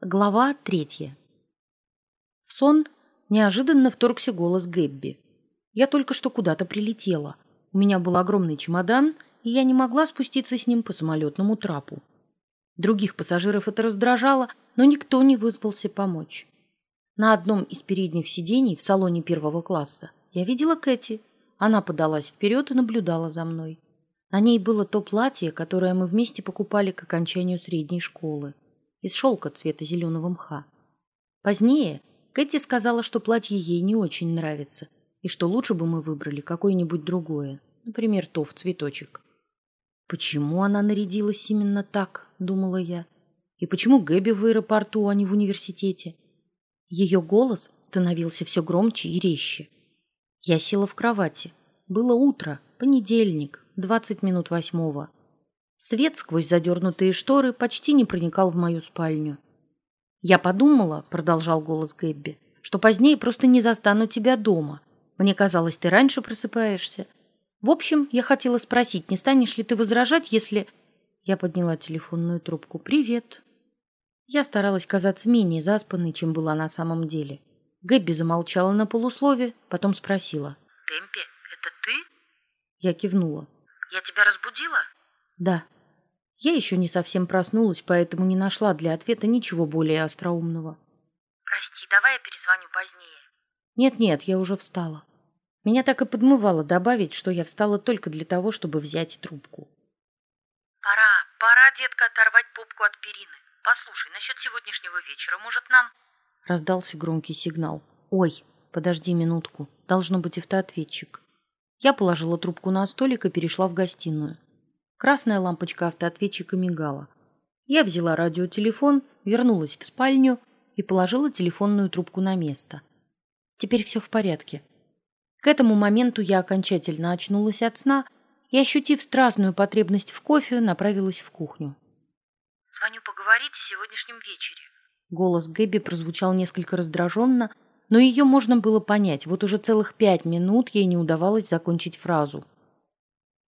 Глава третья. В сон неожиданно вторгся голос Гэбби. Я только что куда-то прилетела. У меня был огромный чемодан, и я не могла спуститься с ним по самолетному трапу. Других пассажиров это раздражало, но никто не вызвался помочь. На одном из передних сидений в салоне первого класса я видела Кэти. Она подалась вперед и наблюдала за мной. На ней было то платье, которое мы вместе покупали к окончанию средней школы, из шелка цвета зеленого мха. Позднее Кэти сказала, что платье ей не очень нравится, и что лучше бы мы выбрали какое-нибудь другое, например, то в цветочек. Почему она нарядилась именно так, думала я. И почему Гэби в аэропорту, а не в университете? Ее голос становился все громче и резче. Я села в кровати. Было утро, понедельник, двадцать минут восьмого. Свет сквозь задернутые шторы почти не проникал в мою спальню. «Я подумала», — продолжал голос Гэбби, «что позднее просто не застану тебя дома. Мне казалось, ты раньше просыпаешься. В общем, я хотела спросить, не станешь ли ты возражать, если...» Я подняла телефонную трубку. «Привет». Я старалась казаться менее заспанной, чем была на самом деле. Гэбби замолчала на полуслове, потом спросила. «Темпи, это ты?» Я кивнула. Я тебя разбудила? Да. Я еще не совсем проснулась, поэтому не нашла для ответа ничего более остроумного. Прости, давай я перезвоню позднее. Нет-нет, я уже встала. Меня так и подмывало добавить, что я встала только для того, чтобы взять трубку. Пора, пора, детка, оторвать попку от перины. Послушай, насчет сегодняшнего вечера, может, нам... Раздался громкий сигнал. Ой, подожди минутку. Должно быть автоответчик. Я положила трубку на столик и перешла в гостиную. Красная лампочка автоответчика мигала. Я взяла радиотелефон, вернулась в спальню и положила телефонную трубку на место. Теперь все в порядке. К этому моменту я окончательно очнулась от сна и, ощутив страстную потребность в кофе, направилась в кухню. «Звоню поговорить о сегодняшнем вечере». Голос Гэби прозвучал несколько раздраженно, но ее можно было понять. Вот уже целых пять минут ей не удавалось закончить фразу.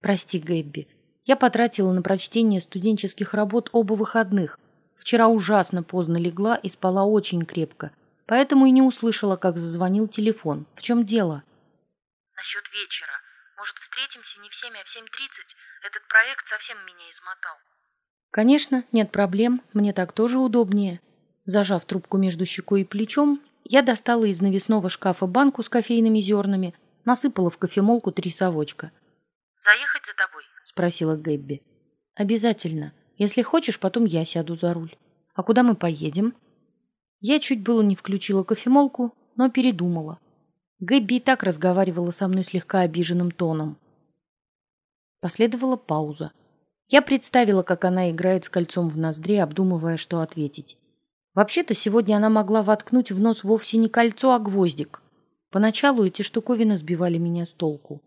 «Прости, Гэбби, я потратила на прочтение студенческих работ оба выходных. Вчера ужасно поздно легла и спала очень крепко, поэтому и не услышала, как зазвонил телефон. В чем дело?» «Насчет вечера. Может, встретимся не в семь, а в семь тридцать? Этот проект совсем меня измотал». «Конечно, нет проблем. Мне так тоже удобнее». Зажав трубку между щекой и плечом, я достала из навесного шкафа банку с кофейными зернами, насыпала в кофемолку три совочка. «Заехать за тобой?» — спросила Гэбби. «Обязательно. Если хочешь, потом я сяду за руль. А куда мы поедем?» Я чуть было не включила кофемолку, но передумала. Гэбби и так разговаривала со мной слегка обиженным тоном. Последовала пауза. Я представила, как она играет с кольцом в ноздре, обдумывая, что ответить. Вообще-то сегодня она могла воткнуть в нос вовсе не кольцо, а гвоздик. Поначалу эти штуковины сбивали меня с толку.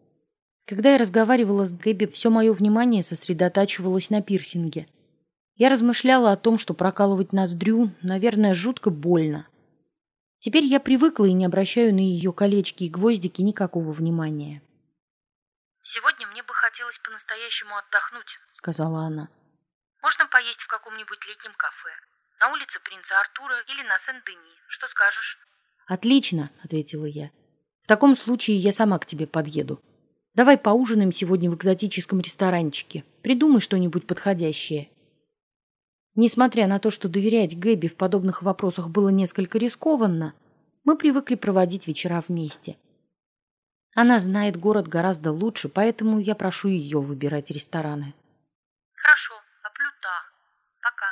Когда я разговаривала с Гэби, все мое внимание сосредотачивалось на пирсинге. Я размышляла о том, что прокалывать ноздрю, наверное, жутко больно. Теперь я привыкла и не обращаю на ее колечки и гвоздики никакого внимания. «Сегодня мне бы хотелось по-настоящему отдохнуть», — сказала она. «Можно поесть в каком-нибудь летнем кафе?» На улице принца Артура или на Сен-Дени. Что скажешь? Отлично, ответила я. В таком случае я сама к тебе подъеду. Давай поужинаем сегодня в экзотическом ресторанчике. Придумай что-нибудь подходящее. Несмотря на то, что доверять Гэби в подобных вопросах было несколько рискованно, мы привыкли проводить вечера вместе. Она знает город гораздо лучше, поэтому я прошу ее выбирать рестораны. Хорошо, оплюта. Пока.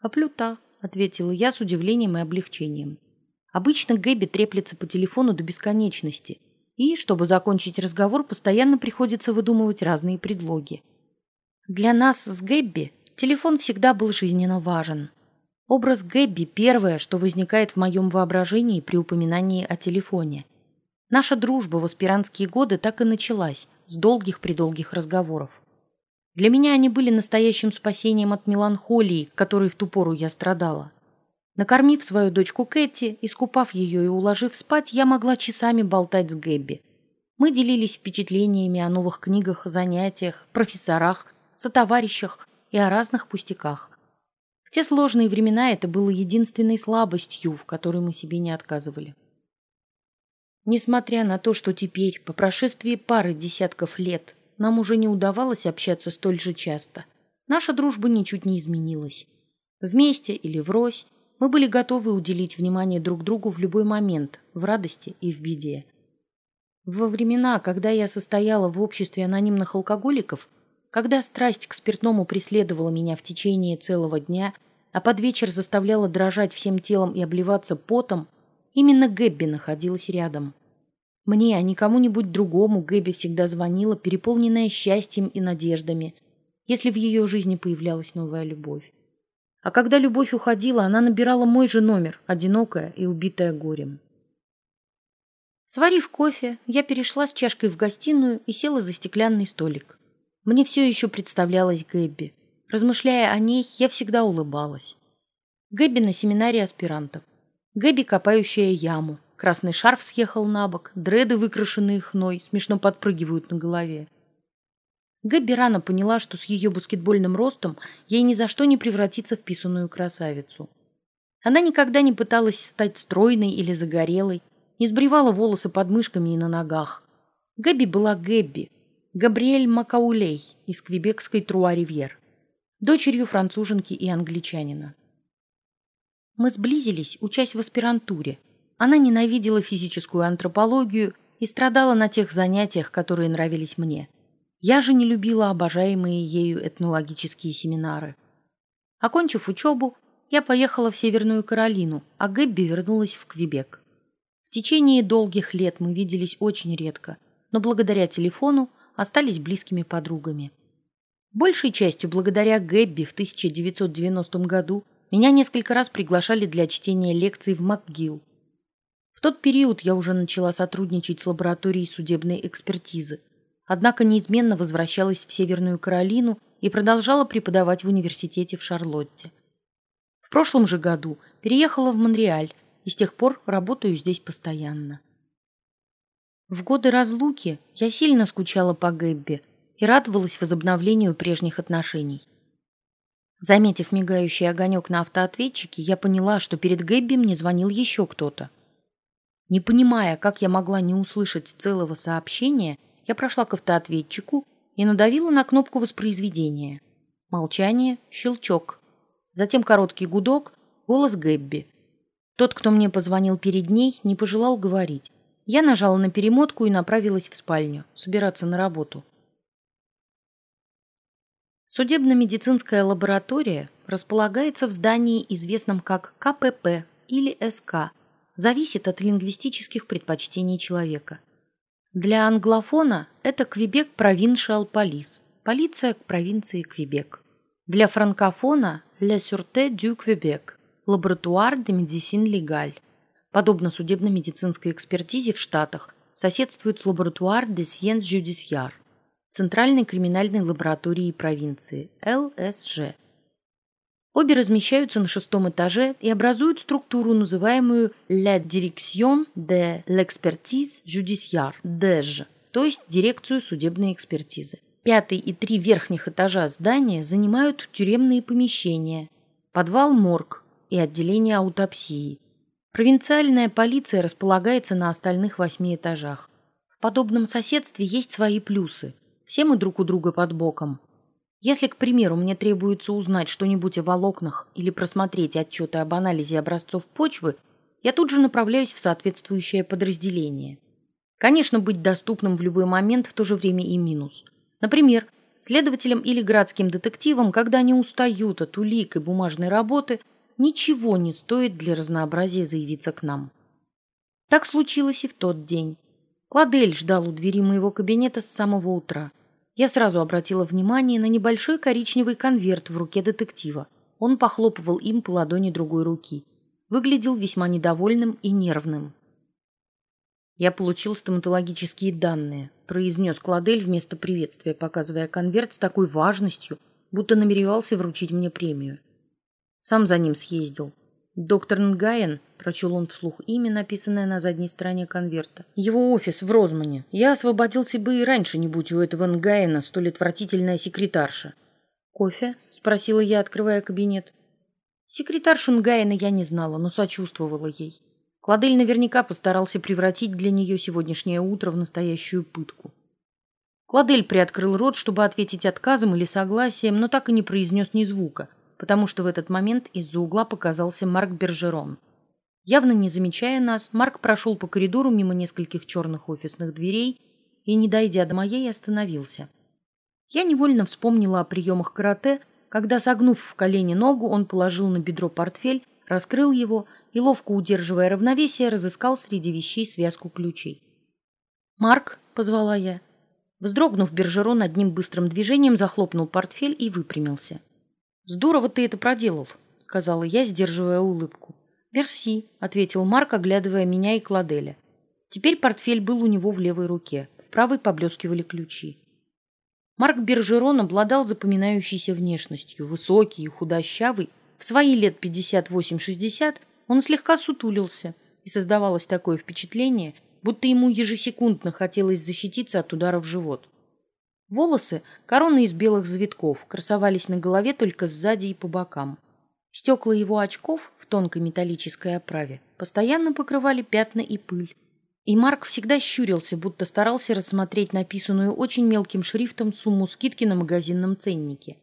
Оплюта ответила я с удивлением и облегчением. Обычно Гэби треплется по телефону до бесконечности, и, чтобы закончить разговор, постоянно приходится выдумывать разные предлоги. Для нас с Гэбби телефон всегда был жизненно важен. Образ Гэбби – первое, что возникает в моем воображении при упоминании о телефоне. Наша дружба в аспирантские годы так и началась, с долгих-предолгих разговоров. Для меня они были настоящим спасением от меланхолии, которой в ту пору я страдала. Накормив свою дочку Кэти, искупав ее и уложив спать, я могла часами болтать с Гэбби. Мы делились впечатлениями о новых книгах, занятиях, профессорах, сотоварищах и о разных пустяках. В те сложные времена это было единственной слабостью, в которой мы себе не отказывали. Несмотря на то, что теперь, по прошествии пары десятков лет, нам уже не удавалось общаться столь же часто, наша дружба ничуть не изменилась. Вместе или врозь мы были готовы уделить внимание друг другу в любой момент, в радости и в беде. Во времена, когда я состояла в обществе анонимных алкоголиков, когда страсть к спиртному преследовала меня в течение целого дня, а под вечер заставляла дрожать всем телом и обливаться потом, именно Гэбби находилась рядом. Мне, а не кому-нибудь другому, Гэбби всегда звонила, переполненная счастьем и надеждами, если в ее жизни появлялась новая любовь. А когда любовь уходила, она набирала мой же номер, одинокая и убитая горем. Сварив кофе, я перешла с чашкой в гостиную и села за стеклянный столик. Мне все еще представлялась Гэбби. Размышляя о ней, я всегда улыбалась. Гэбби на семинаре аспирантов. Гэбби, копающая яму. Красный шарф съехал на бок, дреды, выкрашенные хной, смешно подпрыгивают на голове. Гэбби рано поняла, что с ее баскетбольным ростом ей ни за что не превратиться в писаную красавицу. Она никогда не пыталась стать стройной или загорелой, не сбривала волосы под мышками и на ногах. Гэбби была Гэбби, Габриэль Макаулей из квебекской Труа-Ривьер, дочерью француженки и англичанина. Мы сблизились, учась в аспирантуре. Она ненавидела физическую антропологию и страдала на тех занятиях, которые нравились мне. Я же не любила обожаемые ею этнологические семинары. Окончив учебу, я поехала в Северную Каролину, а Гэбби вернулась в Квебек. В течение долгих лет мы виделись очень редко, но благодаря телефону остались близкими подругами. Большей частью благодаря Гэбби в 1990 году меня несколько раз приглашали для чтения лекций в МакГилл. В тот период я уже начала сотрудничать с лабораторией судебной экспертизы, однако неизменно возвращалась в Северную Каролину и продолжала преподавать в университете в Шарлотте. В прошлом же году переехала в Монреаль и с тех пор работаю здесь постоянно. В годы разлуки я сильно скучала по Гэбби и радовалась возобновлению прежних отношений. Заметив мигающий огонек на автоответчике, я поняла, что перед Гэбби мне звонил еще кто-то. Не понимая, как я могла не услышать целого сообщения, я прошла к автоответчику и надавила на кнопку воспроизведения. Молчание, щелчок. Затем короткий гудок, голос Гэбби. Тот, кто мне позвонил перед ней, не пожелал говорить. Я нажала на перемотку и направилась в спальню, собираться на работу. Судебно-медицинская лаборатория располагается в здании, известном как КПП или СК, зависит от лингвистических предпочтений человека. Для англофона это Квебек Провиншиал Полис, полиция к провинции Квебек. Для франкофона La Sûreté du Québec, Лаборатуар де Медицин Легаль. Подобно судебно-медицинской экспертизе в Штатах, соседствует с Лаборатуар де Сьенс Жюдисьяр, Центральной криминальной лаборатории провинции, ЛСЖ. Обе размещаются на шестом этаже и образуют структуру, называемую «La Direction de l'Expertise Judiciaire» (DEJ), то есть дирекцию судебной экспертизы. Пятый и три верхних этажа здания занимают тюремные помещения, подвал морг и отделение аутопсии. Провинциальная полиция располагается на остальных восьми этажах. В подобном соседстве есть свои плюсы. Все мы друг у друга под боком, если, к примеру, мне требуется узнать что-нибудь о волокнах или просмотреть отчеты об анализе образцов почвы, я тут же направляюсь в соответствующее подразделение. Конечно, быть доступным в любой момент в то же время и минус. Например, следователям или городским детективам, когда они устают от улик и бумажной работы, ничего не стоит для разнообразия заявиться к нам. Так случилось и в тот день. Кладель ждал у двери моего кабинета с самого утра. Я сразу обратила внимание на небольшой коричневый конверт в руке детектива. Он похлопывал им по ладони другой руки. Выглядел весьма недовольным и нервным. «Я получил стоматологические данные», – произнес Кладель вместо приветствия, показывая конверт с такой важностью, будто намеревался вручить мне премию. Сам за ним съездил. Доктор Нгаен, прочел он вслух имя, написанное на задней стороне конверта. Его офис в Розмане. Я освободился бы и раньше, не будь у этого Нгаена столь отвратительная секретарша. Кофе? спросила я, открывая кабинет. Секретарь Шунгайна я не знала, но сочувствовала ей. Кладель наверняка постарался превратить для нее сегодняшнее утро в настоящую пытку. Кладель приоткрыл рот, чтобы ответить отказом или согласием, но так и не произнес ни звука, потому что в этот момент из-за угла показался Марк Бержерон. Явно не замечая нас, Марк прошел по коридору мимо нескольких черных офисных дверей и, не дойдя до моей, остановился. Я невольно вспомнила о приемах карате, когда, согнув в колени ногу, он положил на бедро портфель, раскрыл его и, ловко удерживая равновесие, разыскал среди вещей связку ключей. «Марк», — позвала я. Вздрогнув, Бержерон одним быстрым движением захлопнул портфель и выпрямился. «Здорово ты это проделал», — сказала я, сдерживая улыбку. «Мерси», — ответил Марк, оглядывая меня и Кладеля. Теперь портфель был у него в левой руке, в правой поблескивали ключи. Марк Бержерон обладал запоминающейся внешностью, высокий и худощавый. В свои лет 58-60 он слегка сутулился, и создавалось такое впечатление, будто ему ежесекундно хотелось защититься от удара в живот. Волосы, короны из белых завитков, красовались на голове только сзади и по бокам. Стекла его очков в тонкой металлической оправе постоянно покрывали пятна и пыль. И Марк всегда щурился, будто старался рассмотреть написанную очень мелким шрифтом сумму скидки на магазинном ценнике.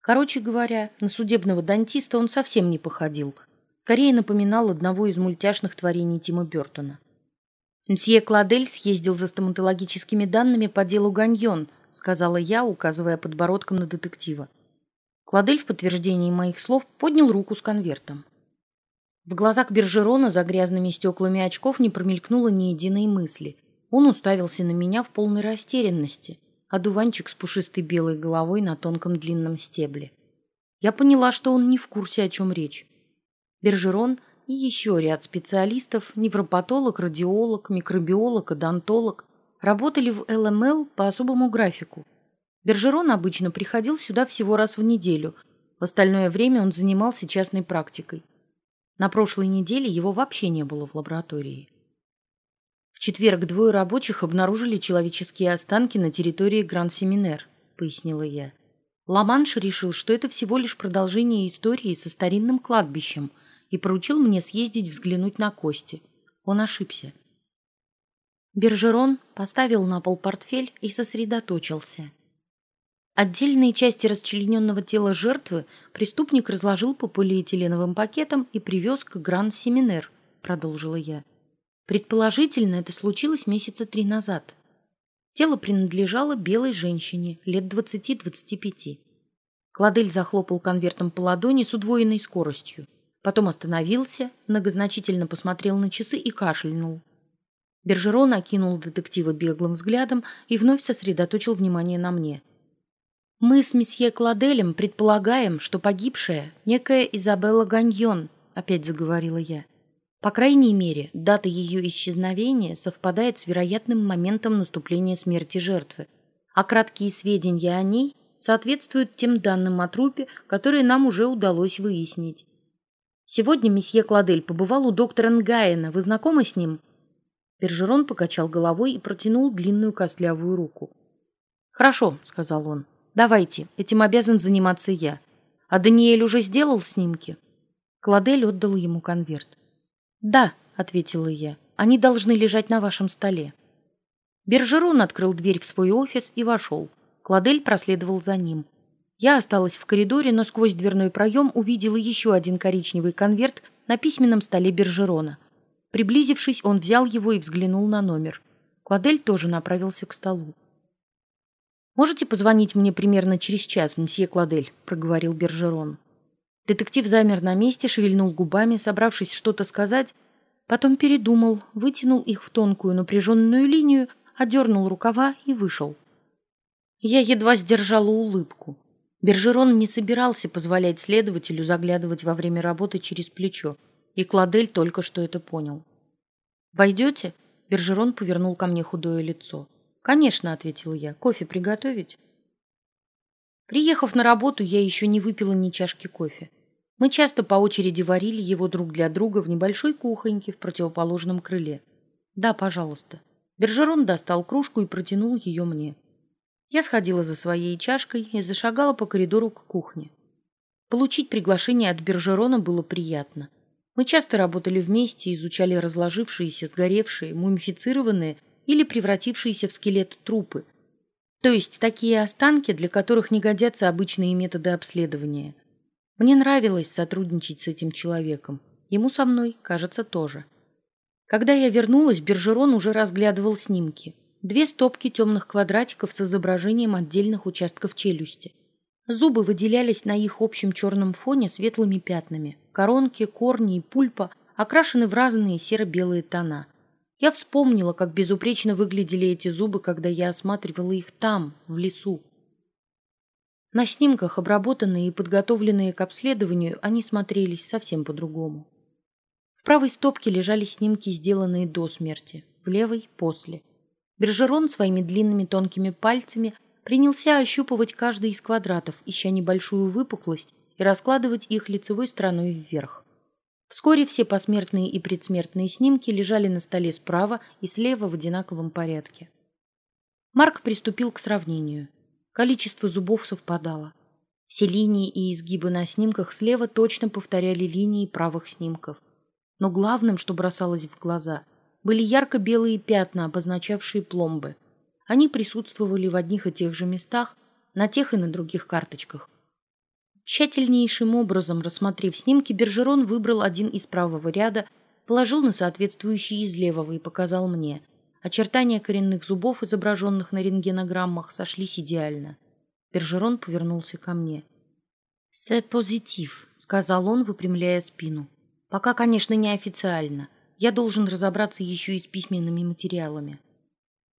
Короче говоря, на судебного дантиста он совсем не походил. Скорее напоминал одного из мультяшных творений Тима Бертона. «Мсье Кладель съездил за стоматологическими данными по делу Ганьон», сказала я, указывая подбородком на детектива. Кладель в подтверждении моих слов поднял руку с конвертом. В глазах Бержерона за грязными стеклами очков не промелькнуло ни единой мысли. Он уставился на меня в полной растерянности, а дуванчик с пушистой белой головой на тонком длинном стебле. Я поняла, что он не в курсе, о чем речь. Бержерон и еще ряд специалистов, невропатолог, радиолог, микробиолог, одонтолог, работали в ЛМЛ по особому графику. Бержерон обычно приходил сюда всего раз в неделю, в остальное время он занимался частной практикой. На прошлой неделе его вообще не было в лаборатории. В четверг двое рабочих обнаружили человеческие останки на территории Гран-Семинер, пояснила я. Ламанш решил, что это всего лишь продолжение истории со старинным кладбищем и поручил мне съездить взглянуть на кости. Он ошибся. Бержерон поставил на пол портфель и сосредоточился. Отдельные части расчлененного тела жертвы преступник разложил по полиэтиленовым пакетам и привез к Гран-Семинер, продолжила я. Предположительно, это случилось месяца три назад. Тело принадлежало белой женщине лет двадцати-двадцати пяти. Кладель захлопал конвертом по ладони с удвоенной скоростью. Потом остановился, многозначительно посмотрел на часы и кашлянул. Бержерон окинул детектива беглым взглядом и вновь сосредоточил внимание на мне – мы с месье Кладелем предполагаем, что погибшая некая Изабелла Ганьон, опять заговорила я. По крайней мере, дата ее исчезновения совпадает с вероятным моментом наступления смерти жертвы, а краткие сведения о ней соответствуют тем данным о трупе, которые нам уже удалось выяснить. Сегодня месье Кладель побывал у доктора Нгаена. Вы знакомы с ним? Пержерон покачал головой и протянул длинную костлявую руку. Хорошо, сказал он. Давайте, этим обязан заниматься я. А Даниэль уже сделал снимки? Кладель отдал ему конверт. Да, ответила я. Они должны лежать на вашем столе. Бержерон открыл дверь в свой офис и вошел. Кладель проследовал за ним. Я осталась в коридоре, но сквозь дверной проем увидела еще один коричневый конверт на письменном столе Бержерона. Приблизившись, он взял его и взглянул на номер. Кладель тоже направился к столу. «Можете позвонить мне примерно через час, мсье Кладель?» — проговорил Бержерон. Детектив замер на месте, шевельнул губами, собравшись что-то сказать, потом передумал, вытянул их в тонкую напряженную линию, одернул рукава и вышел. Я едва сдержала улыбку. Бержерон не собирался позволять следователю заглядывать во время работы через плечо, и Кладель только что это понял. «Войдете?» — Бержерон повернул ко мне худое лицо. «Конечно», — ответила я. «Кофе приготовить?» Приехав на работу, я еще не выпила ни чашки кофе. Мы часто по очереди варили его друг для друга в небольшой кухоньке в противоположном крыле. «Да, пожалуйста». Бержерон достал кружку и протянул ее мне. Я сходила за своей чашкой и зашагала по коридору к кухне. Получить приглашение от Бержерона было приятно. Мы часто работали вместе, изучали разложившиеся, сгоревшие, мумифицированные или превратившиеся в скелет трупы, то есть такие останки, для которых не годятся обычные методы обследования. Мне нравилось сотрудничать с этим человеком. Ему со мной, кажется, тоже. Когда я вернулась, Бержерон уже разглядывал снимки. Две стопки темных квадратиков с изображением отдельных участков челюсти. Зубы выделялись на их общем черном фоне светлыми пятнами. Коронки, корни и пульпа окрашены в разные серо-белые тона. Я вспомнила, как безупречно выглядели эти зубы, когда я осматривала их там, в лесу. На снимках, обработанные и подготовленные к обследованию, они смотрелись совсем по-другому. В правой стопке лежали снимки, сделанные до смерти, в левой – после. Бержерон своими длинными тонкими пальцами – принялся ощупывать каждый из квадратов, ища небольшую выпуклость и раскладывать их лицевой стороной вверх. Вскоре все посмертные и предсмертные снимки лежали на столе справа и слева в одинаковом порядке. Марк приступил к сравнению. Количество зубов совпадало. Все линии и изгибы на снимках слева точно повторяли линии правых снимков. Но главным, что бросалось в глаза, были ярко-белые пятна, обозначавшие пломбы – они присутствовали в одних и тех же местах, на тех и на других карточках. Тщательнейшим образом рассмотрев снимки, Бержерон выбрал один из правого ряда, положил на соответствующий из левого и показал мне. Очертания коренных зубов, изображенных на рентгенограммах, сошлись идеально. Бержерон повернулся ко мне. «Се позитив», — сказал он, выпрямляя спину. «Пока, конечно, не официально. Я должен разобраться еще и с письменными материалами».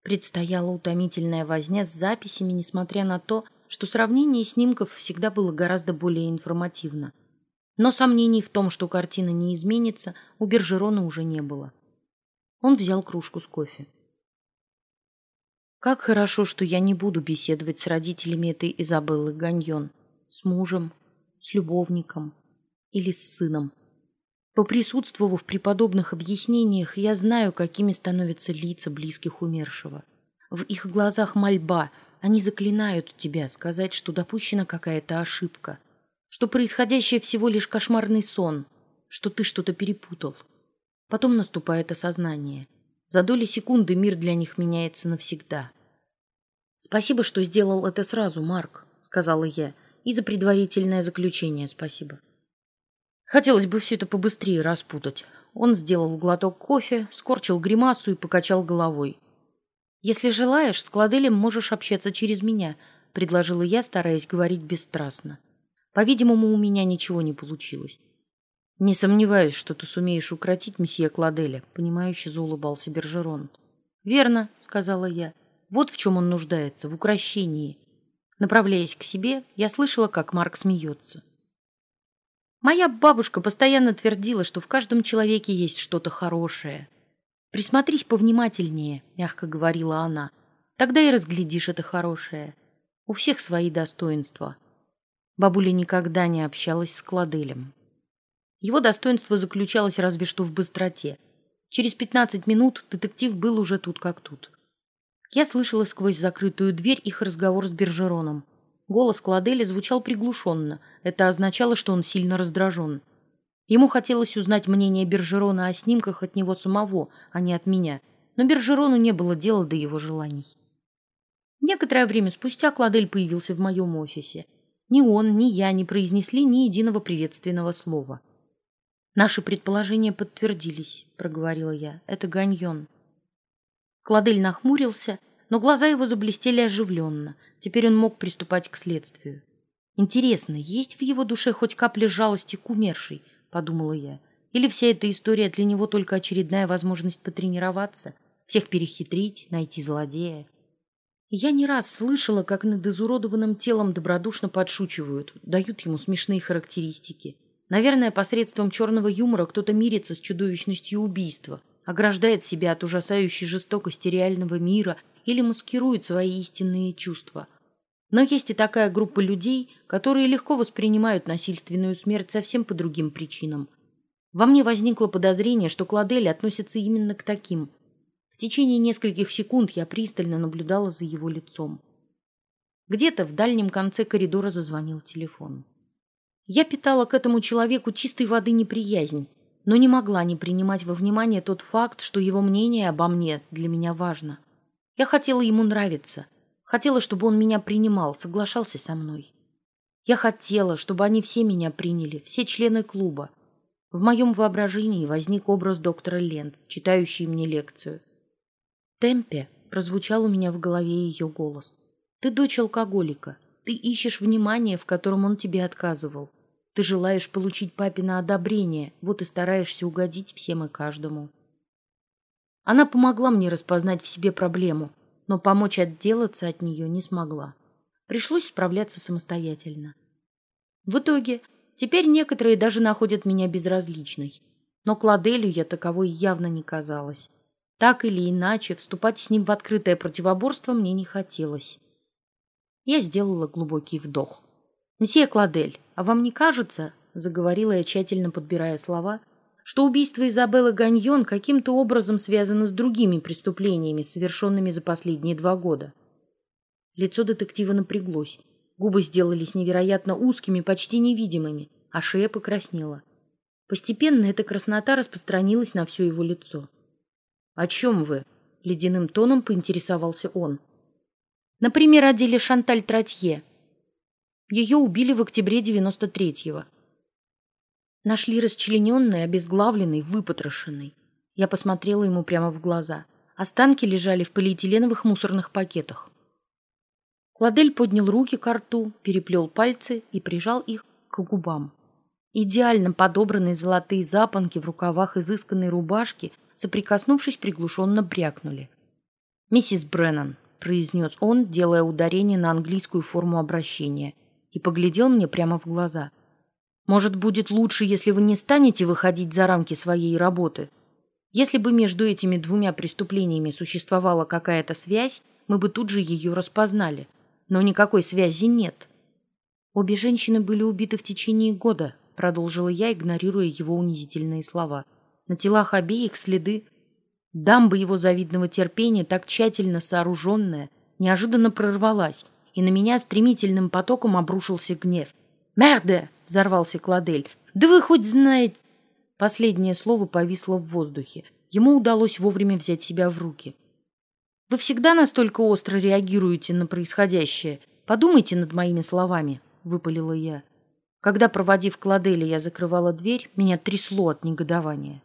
Предстояла утомительная возня с записями, несмотря на то, что сравнение снимков всегда было гораздо более информативно. Но сомнений в том, что картина не изменится, у Бержерона уже не было. Он взял кружку с кофе. Как хорошо, что я не буду беседовать с родителями этой Изабеллы Ганьон, с мужем, с любовником или с сыном. Поприсутствовав при подобных объяснениях, я знаю, какими становятся лица близких умершего. В их глазах мольба, они заклинают тебя сказать, что допущена какая-то ошибка, что происходящее всего лишь кошмарный сон, что ты что-то перепутал. Потом наступает осознание. За доли секунды мир для них меняется навсегда. «Спасибо, что сделал это сразу, Марк», — сказала я, — «и за предварительное заключение спасибо». Хотелось бы все это побыстрее распутать. Он сделал глоток кофе, скорчил гримасу и покачал головой. «Если желаешь, с Кладелем можешь общаться через меня», — предложила я, стараясь говорить бесстрастно. По-видимому, у меня ничего не получилось. «Не сомневаюсь, что ты сумеешь укротить месье Кладеля», — понимающе заулыбался Бержерон. «Верно», — сказала я. «Вот в чем он нуждается, в укрощении». Направляясь к себе, я слышала, как Марк смеется. Моя бабушка постоянно твердила, что в каждом человеке есть что-то хорошее. «Присмотрись повнимательнее», — мягко говорила она. «Тогда и разглядишь это хорошее. У всех свои достоинства». Бабуля никогда не общалась с Кладелем. Его достоинство заключалось разве что в быстроте. Через пятнадцать минут детектив был уже тут как тут. Я слышала сквозь закрытую дверь их разговор с Бержероном. Голос Кладели звучал приглушенно. Это означало, что он сильно раздражен. Ему хотелось узнать мнение Бержерона о снимках от него самого, а не от меня. Но Бержерону не было дела до его желаний. Некоторое время спустя Кладель появился в моем офисе. Ни он, ни я не произнесли ни единого приветственного слова. «Наши предположения подтвердились», — проговорила я. «Это Ганьон». Кладель нахмурился, но глаза его заблестели оживленно — Теперь он мог приступать к следствию. Интересно, есть в его душе хоть капля жалости к умершей, подумала я. Или вся эта история для него только очередная возможность потренироваться, всех перехитрить, найти злодея? Я не раз слышала, как над изуродованным телом добродушно подшучивают, дают ему смешные характеристики. Наверное, посредством черного юмора кто-то мирится с чудовищностью убийства, ограждает себя от ужасающей жестокости реального мира или маскирует свои истинные чувства. Но есть и такая группа людей, которые легко воспринимают насильственную смерть совсем по другим причинам. Во мне возникло подозрение, что Кладель относится именно к таким. В течение нескольких секунд я пристально наблюдала за его лицом. Где-то в дальнем конце коридора зазвонил телефон. Я питала к этому человеку чистой воды неприязнь, но не могла не принимать во внимание тот факт, что его мнение обо мне для меня важно. Я хотела ему нравиться, хотела, чтобы он меня принимал, соглашался со мной. Я хотела, чтобы они все меня приняли, все члены клуба. В моем воображении возник образ доктора Ленц, читающий мне лекцию. «Темпе», — прозвучал у меня в голове ее голос, — «ты дочь алкоголика, ты ищешь внимание, в котором он тебе отказывал. Ты желаешь получить папина одобрение, вот и стараешься угодить всем и каждому. Она помогла мне распознать в себе проблему, но помочь отделаться от нее не смогла. Пришлось справляться самостоятельно. В итоге, теперь некоторые даже находят меня безразличной. Но Кладелю я таковой явно не казалась. Так или иначе, вступать с ним в открытое противоборство мне не хотелось. Я сделала глубокий вдох. «Мсье Кладель, а вам не кажется, — заговорила я, тщательно подбирая слова, — что убийство Изабеллы Ганьон каким-то образом связано с другими преступлениями, совершенными за последние два года?» Лицо детектива напряглось. Губы сделались невероятно узкими, почти невидимыми, а шея покраснела. Постепенно эта краснота распространилась на все его лицо. «О чем вы?» — ледяным тоном поинтересовался он. «Например, о деле Шанталь Тратье», ее убили в октябре 93-го. Нашли расчлененной, обезглавленной, выпотрошенной. Я посмотрела ему прямо в глаза. Останки лежали в полиэтиленовых мусорных пакетах. Кладель поднял руки к рту, переплел пальцы и прижал их к губам. Идеально подобранные золотые запонки в рукавах изысканной рубашки, соприкоснувшись, приглушенно брякнули. «Миссис Бреннан», — произнес он, делая ударение на английскую форму обращения — и поглядел мне прямо в глаза. «Может, будет лучше, если вы не станете выходить за рамки своей работы? Если бы между этими двумя преступлениями существовала какая-то связь, мы бы тут же ее распознали. Но никакой связи нет». «Обе женщины были убиты в течение года», — продолжила я, игнорируя его унизительные слова. «На телах обеих следы Дамба его завидного терпения, так тщательно сооруженная, неожиданно прорвалась, и на меня стремительным потоком обрушился гнев. «Мерде!» — взорвался Кладель. «Да вы хоть знаете...» Последнее слово повисло в воздухе. Ему удалось вовремя взять себя в руки. «Вы всегда настолько остро реагируете на происходящее. Подумайте над моими словами», — выпалила я. Когда, проводив Кладеля, я закрывала дверь, меня трясло от негодования.